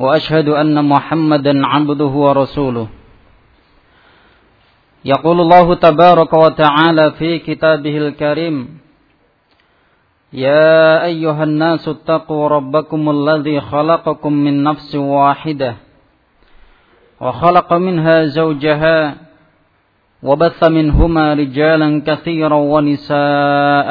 وأشهد أن محمدا عبده ورسوله. يقول الله تبارك وتعالى في كتابه الكريم يا أيها الناس اتقوا ربكم الذي خلقكم من نفس واحدة وخلق منها زوجها وبث منهما رجالا كثيرا ونساء.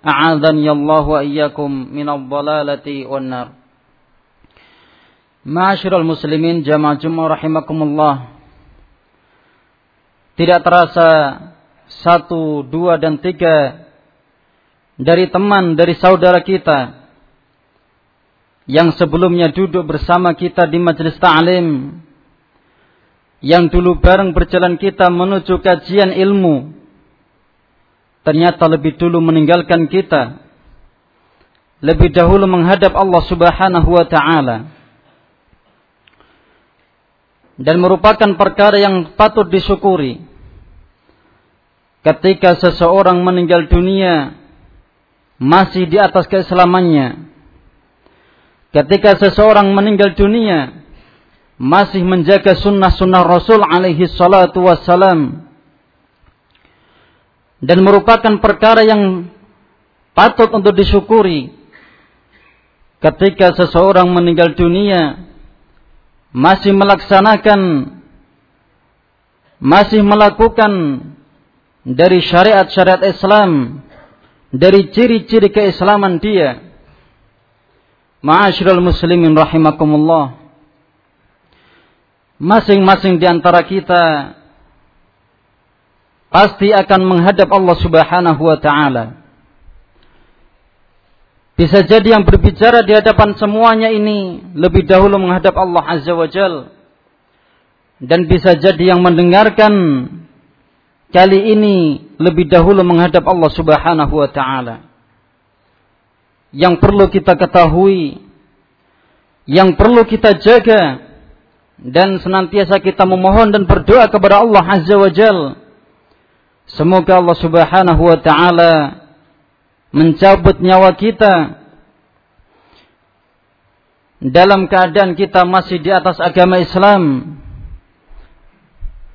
Allah wa iyyakum minadh dhalalati wan nar. Ma'asyiral muslimin jamaah Jumat rahimakumullah. Tidak terasa satu, dua dan tiga dari teman, dari saudara kita yang sebelumnya duduk bersama kita di majelis ta'lim yang dulu bareng berjalan kita menuju kajian ilmu ternyata lebih dulu meninggalkan kita. Lebih dahulu menghadap Allah Subhanahu wa taala. Dan merupakan perkara yang patut disyukuri. Ketika seseorang meninggal dunia masih di atas keislamannya. Ketika seseorang meninggal dunia masih menjaga sunnah-sunnah Rasul alaihi salatu wassalam dan merupakan perkara yang patut untuk disyukuri. Ketika seseorang meninggal dunia masih melaksanakan masih melakukan dari syariat-syariat Islam dari ciri-ciri keislaman dia. Ma'asyiral muslimin rahimakumullah. Masing-masing di antara kita pasti akan menghadap Allah Subhanahu wa taala. Bisa jadi yang berbicara di hadapan semuanya ini lebih dahulu menghadap Allah Azza wa Jal. Dan bisa jadi yang mendengarkan kali ini lebih dahulu menghadap Allah Subhanahu wa taala. Yang perlu kita ketahui, yang perlu kita jaga dan senantiasa kita memohon dan berdoa kepada Allah Azza wa Jalla Semoga Allah Subhanahu wa taala mencabut nyawa kita dalam keadaan kita masih di atas agama Islam.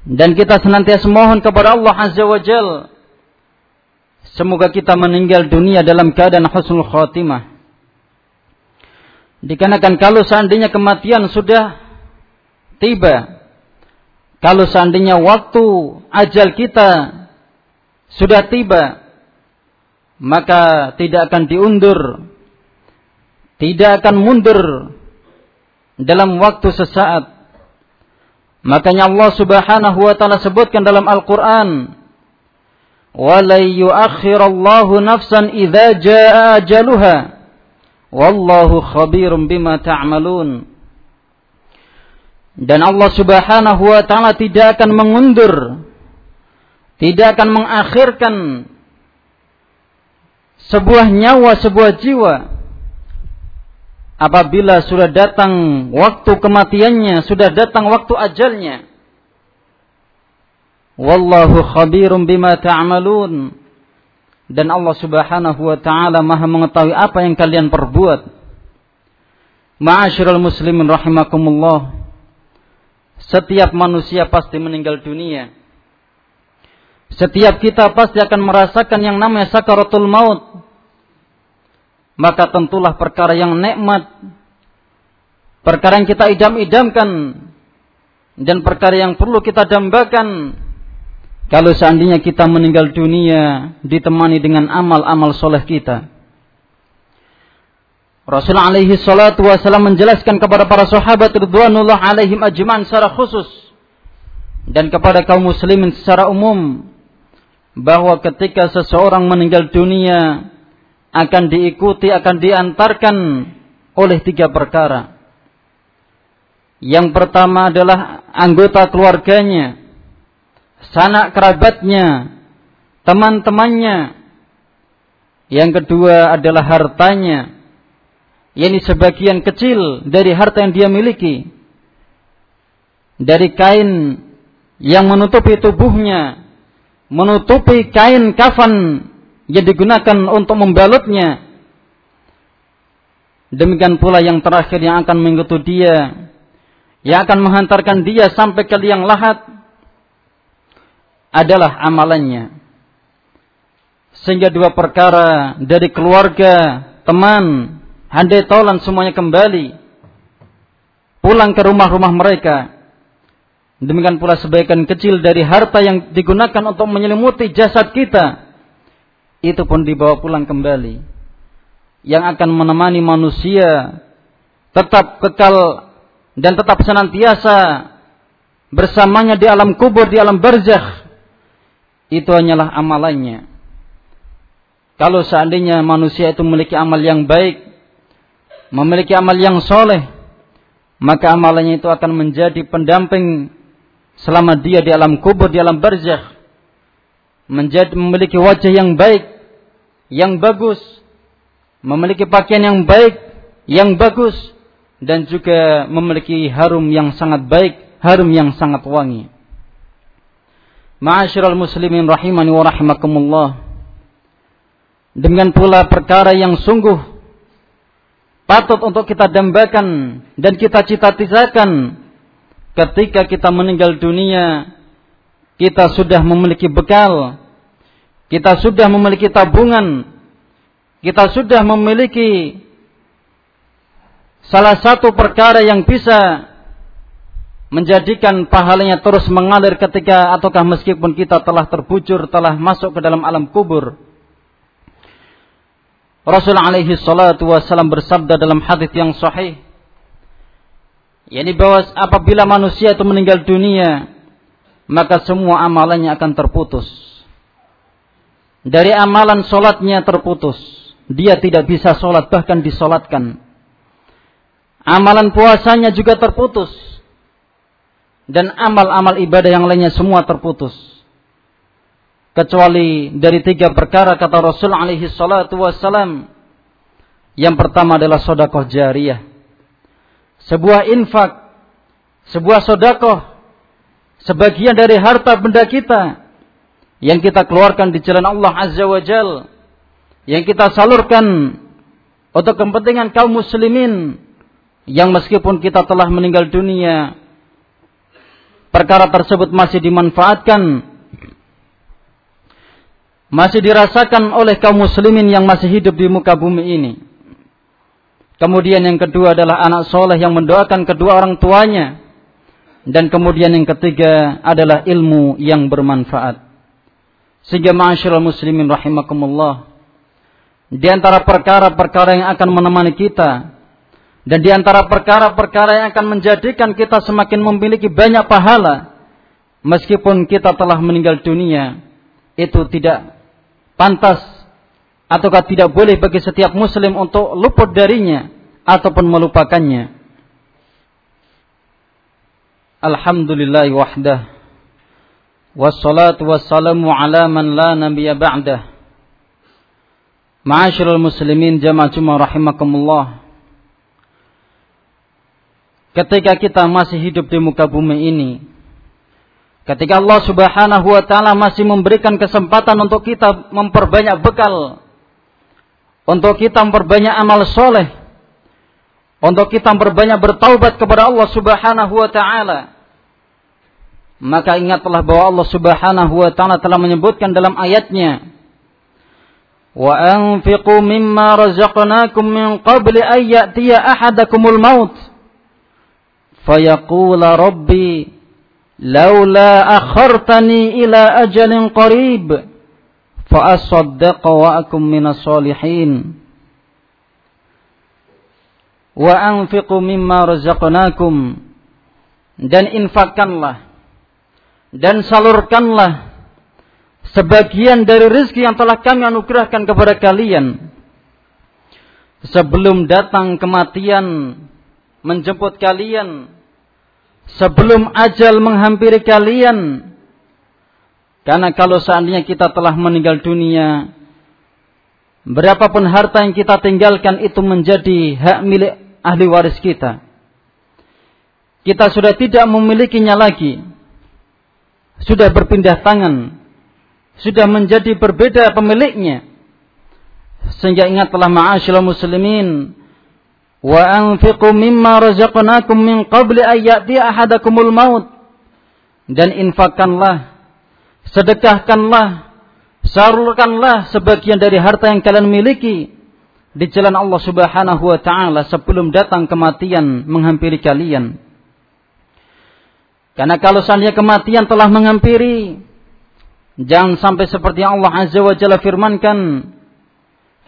Dan kita senantiasa mohon kepada Allah Azza wa Jal semoga kita meninggal dunia dalam keadaan husnul khatimah. Dikarenakan kalau seandainya kematian sudah tiba kalau seandainya waktu ajal kita sudah tiba, maka tidak akan diundur, tidak akan mundur dalam waktu sesaat. Makanya Allah Subhanahu wa taala sebutkan dalam Al-Qur'an, "Wa la yu'akhirallahu nafsan idza jaa ajaluha." Wallahu khabirum bima ta'malun. Dan Allah Subhanahu wa taala tidak akan mengundur tidak akan mengakhirkan sebuah nyawa, sebuah jiwa apabila sudah datang waktu kematiannya, sudah datang waktu ajalnya. Wallahu khabirum bima ta'malun. Dan Allah Subhanahu wa taala Maha mengetahui apa yang kalian perbuat. Ma'asyiral muslimin rahimakumullah. Setiap manusia pasti meninggal dunia. Setiap kita pasti akan merasakan yang namanya sakaratul maut. Maka tentulah perkara yang nikmat, perkara yang kita idam-idamkan, dan perkara yang perlu kita dambakan. Kalau seandainya kita meninggal dunia ditemani dengan amal-amal soleh kita. Rasul alaihi salatu wasallam menjelaskan kepada para sahabat ridwanullah alaihim ajman secara khusus. Dan kepada kaum muslimin secara umum bahwa ketika seseorang meninggal dunia akan diikuti, akan diantarkan oleh tiga perkara. Yang pertama adalah anggota keluarganya, sanak kerabatnya, teman-temannya. Yang kedua adalah hartanya, yakni sebagian kecil dari harta yang dia miliki. Dari kain yang menutupi tubuhnya, menutupi kain kafan yang digunakan untuk membalutnya. Demikian pula yang terakhir yang akan mengikuti dia, yang akan menghantarkan dia sampai ke liang lahat adalah amalannya. Sehingga dua perkara dari keluarga, teman, handai tolan semuanya kembali pulang ke rumah-rumah mereka. Demikian pula sebagian kecil dari harta yang digunakan untuk menyelimuti jasad kita itu pun dibawa pulang kembali. Yang akan menemani manusia tetap kekal dan tetap senantiasa bersamanya di alam kubur, di alam barzakh. Itu hanyalah amalannya. Kalau seandainya manusia itu memiliki amal yang baik, memiliki amal yang soleh, maka amalannya itu akan menjadi pendamping selama dia di alam kubur, di alam barzakh. Menjadi memiliki wajah yang baik, yang bagus, memiliki pakaian yang baik, yang bagus, dan juga memiliki harum yang sangat baik, harum yang sangat wangi. Ma'asyiral muslimin rahimani wa rahimakumullah. Dengan pula perkara yang sungguh patut untuk kita dambakan dan kita cita-citakan ketika kita meninggal dunia kita sudah memiliki bekal kita sudah memiliki tabungan, kita sudah memiliki salah satu perkara yang bisa menjadikan pahalanya terus mengalir ketika ataukah meskipun kita telah terbujur, telah masuk ke dalam alam kubur. Rasul alaihi salatu wasallam bersabda dalam hadis yang sahih yakni bahwa apabila manusia itu meninggal dunia maka semua amalannya akan terputus dari amalan solatnya terputus. Dia tidak bisa solat bahkan disolatkan. Amalan puasanya juga terputus. Dan amal-amal ibadah yang lainnya semua terputus. Kecuali dari tiga perkara kata Rasul alaihi salatu. Yang pertama adalah sodakoh jariyah. Sebuah infak. Sebuah sodakoh. Sebagian dari harta benda kita yang kita keluarkan di jalan Allah Azza wa Jal, yang kita salurkan untuk kepentingan kaum muslimin yang meskipun kita telah meninggal dunia perkara tersebut masih dimanfaatkan masih dirasakan oleh kaum muslimin yang masih hidup di muka bumi ini kemudian yang kedua adalah anak soleh yang mendoakan kedua orang tuanya dan kemudian yang ketiga adalah ilmu yang bermanfaat sehingga ma'asyiral muslimin rahimakumullah. Di antara perkara-perkara yang akan menemani kita dan di antara perkara-perkara yang akan menjadikan kita semakin memiliki banyak pahala meskipun kita telah meninggal dunia itu tidak pantas ataukah tidak boleh bagi setiap muslim untuk luput darinya ataupun melupakannya. Alhamdulillah wahdah wassalatu wassalamu ala man la nabiyya ba'dah Ma'asyiral muslimin jamaah Jumat rahimakumullah ketika kita masih hidup di muka bumi ini. Ketika Allah Subhanahu wa taala masih memberikan kesempatan untuk kita memperbanyak bekal, untuk kita memperbanyak amal soleh, untuk kita memperbanyak bertaubat kepada Allah Subhanahu wa taala. Maka ingatlah bahwa Allah Subhanahu wa taala telah menyebutkan dalam ayatnya, "Wa anfiqu mimma razaqnakum min qabli an ya'tiya ahadakumul maut." Fayaqula rabbi laula akhartani ila ajalin qarib akum minas solihin wa anfiqu mimma razaqnakum dan infakkanlah dan salurkanlah sebagian dari rezeki yang telah kami anugerahkan kepada kalian sebelum datang kematian menjemput kalian sebelum ajal menghampiri kalian. Karena kalau seandainya kita telah meninggal dunia, berapapun harta yang kita tinggalkan itu menjadi hak milik ahli waris kita. Kita sudah tidak memilikinya lagi. Sudah berpindah tangan. Sudah menjadi berbeda pemiliknya. Sehingga ingatlah ma'asyil muslimin wa anfiqu mimma razaqnakum min qabli an ya'ti ahadakumul maut dan infakkanlah sedekahkanlah salurkanlah sebagian dari harta yang kalian miliki di jalan Allah Subhanahu wa taala sebelum datang kematian menghampiri kalian. Karena kalau seandainya kematian telah menghampiri jangan sampai seperti Allah Azza wa Jalla firmankan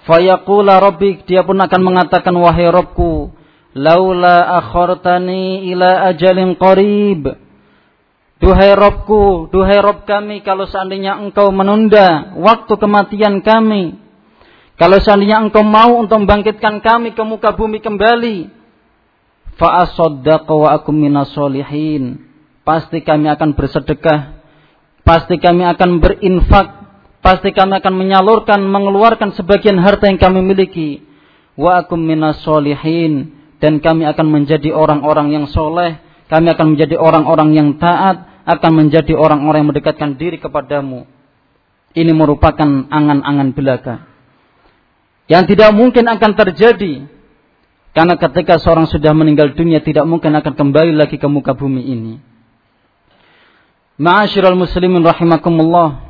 Fayaqula rabbik dia pun akan mengatakan wahai Rabbku laula akhartani ila ajalin qarib Duhai Rabbku, duhai Rabb kami, kalau seandainya engkau menunda waktu kematian kami, kalau seandainya engkau mau untuk membangkitkan kami ke muka bumi kembali, fa'asaddaqa wa minasolihin. Pasti kami akan bersedekah, pasti kami akan berinfak, pasti kami akan menyalurkan, mengeluarkan sebagian harta yang kami miliki. Wa akum minas solihin. Dan kami akan menjadi orang-orang yang soleh. Kami akan menjadi orang-orang yang taat. Akan menjadi orang-orang yang mendekatkan diri kepadamu. Ini merupakan angan-angan belaka. Yang tidak mungkin akan terjadi. Karena ketika seorang sudah meninggal dunia tidak mungkin akan kembali lagi ke muka bumi ini. Ma'asyiral muslimin rahimakumullah.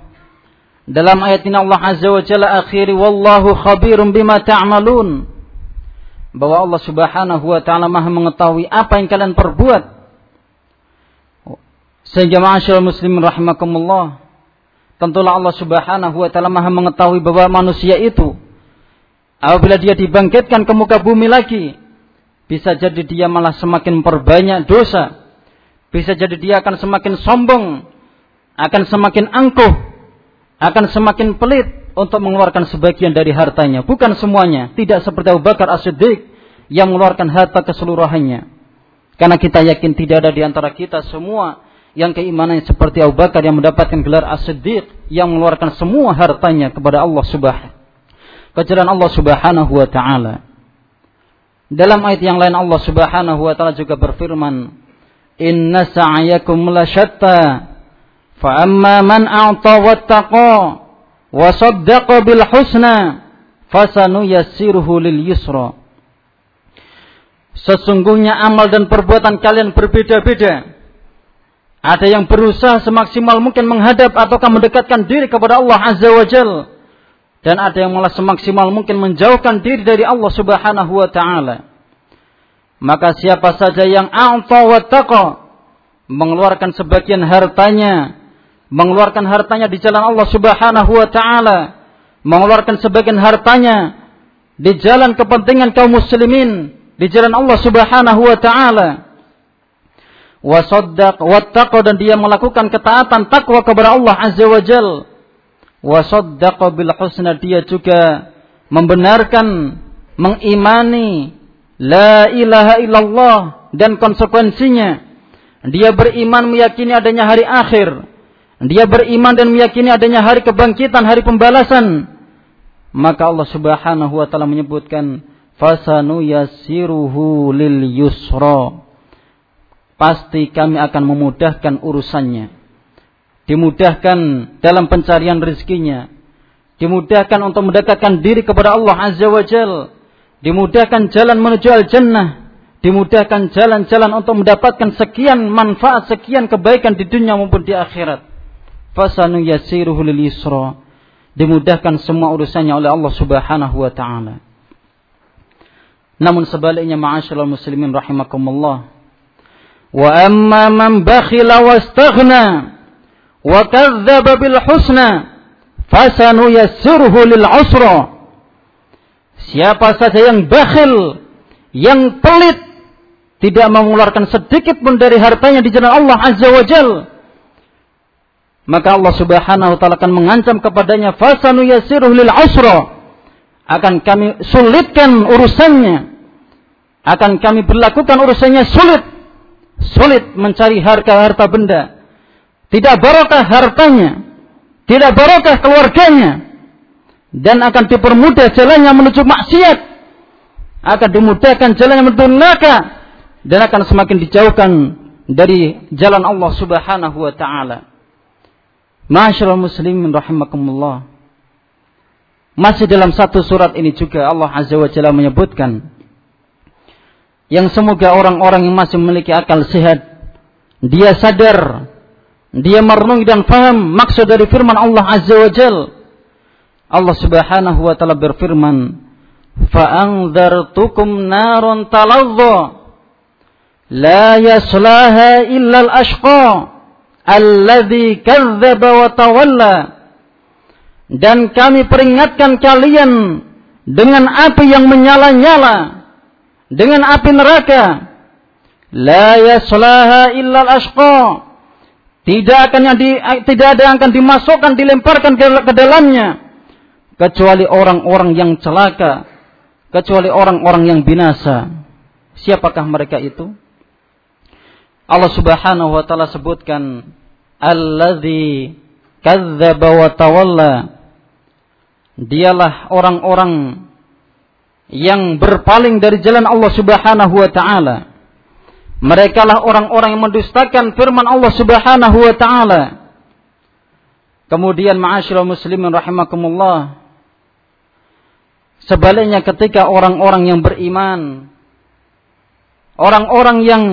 Dalam ayat ini Allah Azza wa Jalla akhiri wallahu khabirum bima ta'malun. Bahwa Allah Subhanahu wa taala Maha mengetahui apa yang kalian perbuat. Sehingga ma'asyiral muslimin rahimakumullah. Tentulah Allah Subhanahu wa taala Maha mengetahui bahwa manusia itu apabila dia dibangkitkan ke muka bumi lagi, bisa jadi dia malah semakin memperbanyak dosa. Bisa jadi dia akan semakin sombong, akan semakin angkuh, akan semakin pelit untuk mengeluarkan sebagian dari hartanya. Bukan semuanya. Tidak seperti Abu Bakar As-Siddiq yang mengeluarkan harta keseluruhannya. Karena kita yakin tidak ada di antara kita semua yang keimanannya seperti Abu Bakar yang mendapatkan gelar As-Siddiq yang mengeluarkan semua hartanya kepada Allah Subhanahu Kejalan Allah Subhanahu wa taala. Dalam ayat yang lain Allah Subhanahu wa taala juga berfirman, "Inna sa'yakum lasyatta, fa amma man a'ta wattaqa wa saddaqa bil husna, fasanuyassiruhu lil yusra." Sesungguhnya amal dan perbuatan kalian berbeda-beda. Ada yang berusaha semaksimal mungkin menghadap ataukah mendekatkan diri kepada Allah Azza wa Jal. Dan ada yang malah semaksimal mungkin menjauhkan diri dari Allah Subhanahu wa taala. Maka siapa saja yang a'ta wa taqa mengeluarkan sebagian hartanya mengeluarkan hartanya di jalan Allah Subhanahu wa taala, mengeluarkan sebagian hartanya di jalan kepentingan kaum muslimin, di jalan Allah Subhanahu wa taala. Wasaddaq wattaqa dan dia melakukan ketaatan takwa kepada Allah Azza wa Jal. Wasaddaqa bil husna dia juga membenarkan, mengimani la ilaha illallah dan konsekuensinya. Dia beriman meyakini adanya hari akhir dia beriman dan meyakini adanya hari kebangkitan, hari pembalasan, maka Allah Subhanahu wa taala menyebutkan fasanu yasiruhu lil yusra. Pasti kami akan memudahkan urusannya. Dimudahkan dalam pencarian rezekinya. Dimudahkan untuk mendekatkan diri kepada Allah Azza wa Jal. Dimudahkan jalan menuju al-jannah. Dimudahkan jalan-jalan untuk mendapatkan sekian manfaat, sekian kebaikan di dunia maupun di akhirat. Fasanu yasiruhu lil yusra. Dimudahkan semua urusannya oleh Allah Subhanahu wa taala. Namun sebaliknya ma'asyiral muslimin rahimakumullah Wa amma man bakhila wastaghna wa kadzdzaba bil husna fasanuyassiruhu lil usra. Siapa saja yang bakhil, yang pelit, tidak mengeluarkan sedikit pun dari hartanya di jalan Allah Azza wa Jal, maka Allah Subhanahu wa taala akan mengancam kepadanya fasanuyassiruhu lil usra. Akan kami sulitkan urusannya. Akan kami berlakukan urusannya sulit sulit mencari harta-harta benda. Tidak barokah hartanya. Tidak barokah keluarganya. Dan akan dipermudah jalannya menuju maksiat. Akan dimudahkan jalannya menuju neraka. Dan akan semakin dijauhkan dari jalan Allah subhanahu wa ta'ala. Masyaallah muslimin rahimakumullah. Masih dalam satu surat ini juga Allah Azza wa Jalla menyebutkan yang semoga orang-orang yang masih memiliki akal sehat dia sadar dia merenungi dan faham maksud dari firman Allah Azza wa Jal. Allah Subhanahu wa taala berfirman fa'anzartukum narun talazza la yaslaha illa al-ashqa alladhi kadzdzaba wa tawalla. Dan kami peringatkan kalian dengan api yang menyala-nyala dengan api neraka. La yaslaha illa al-ashqa. Tidak akan yang di, tidak ada yang akan dimasukkan dilemparkan ke, ke dalamnya kecuali orang-orang yang celaka, kecuali orang-orang yang binasa. Siapakah mereka itu? Allah Subhanahu wa taala sebutkan alladzi kadzdzaba wa tawalla. Dialah orang-orang yang berpaling dari jalan Allah Subhanahu wa taala. Mereka lah orang-orang yang mendustakan firman Allah Subhanahu wa taala. Kemudian ma'asyiral muslimin rahimakumullah. Sebaliknya ketika orang-orang yang beriman orang-orang yang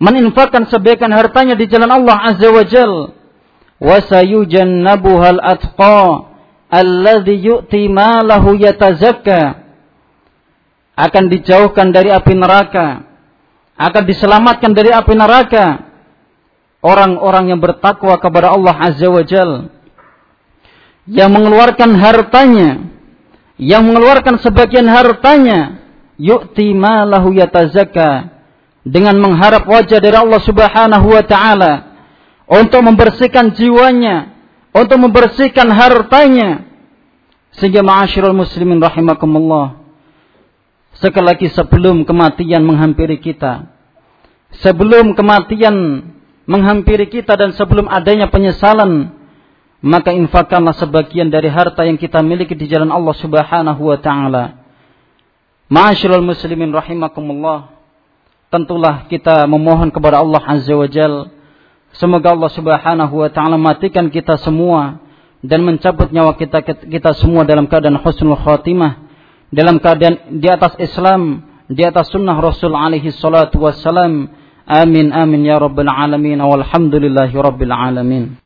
meninfakkan sebagian hartanya di jalan Allah Azza wa Jal wa atqa alladhi yu'ti malahu yatazakka akan dijauhkan dari api neraka, akan diselamatkan dari api neraka orang-orang yang bertakwa kepada Allah Azza wa Jal yang mengeluarkan hartanya yang mengeluarkan sebagian hartanya yu'ti ma lahu yatazakka dengan mengharap wajah dari Allah Subhanahu wa taala untuk membersihkan jiwanya untuk membersihkan hartanya. Sehingga ma'asyiral muslimin rahimakumullah Sekali lagi sebelum kematian menghampiri kita. Sebelum kematian menghampiri kita dan sebelum adanya penyesalan. Maka infakkanlah sebagian dari harta yang kita miliki di jalan Allah subhanahu wa ta'ala. Ma'asyiral muslimin rahimakumullah. Tentulah kita memohon kepada Allah azza wa jal. Semoga Allah subhanahu wa ta'ala matikan kita semua. Dan mencabut nyawa kita, kita semua dalam keadaan husnul khatimah dalam keadaan di atas Islam, di atas sunnah Rasul alaihi salatu wassalam. Amin amin ya rabbal alamin walhamdulillahi rabbil alamin.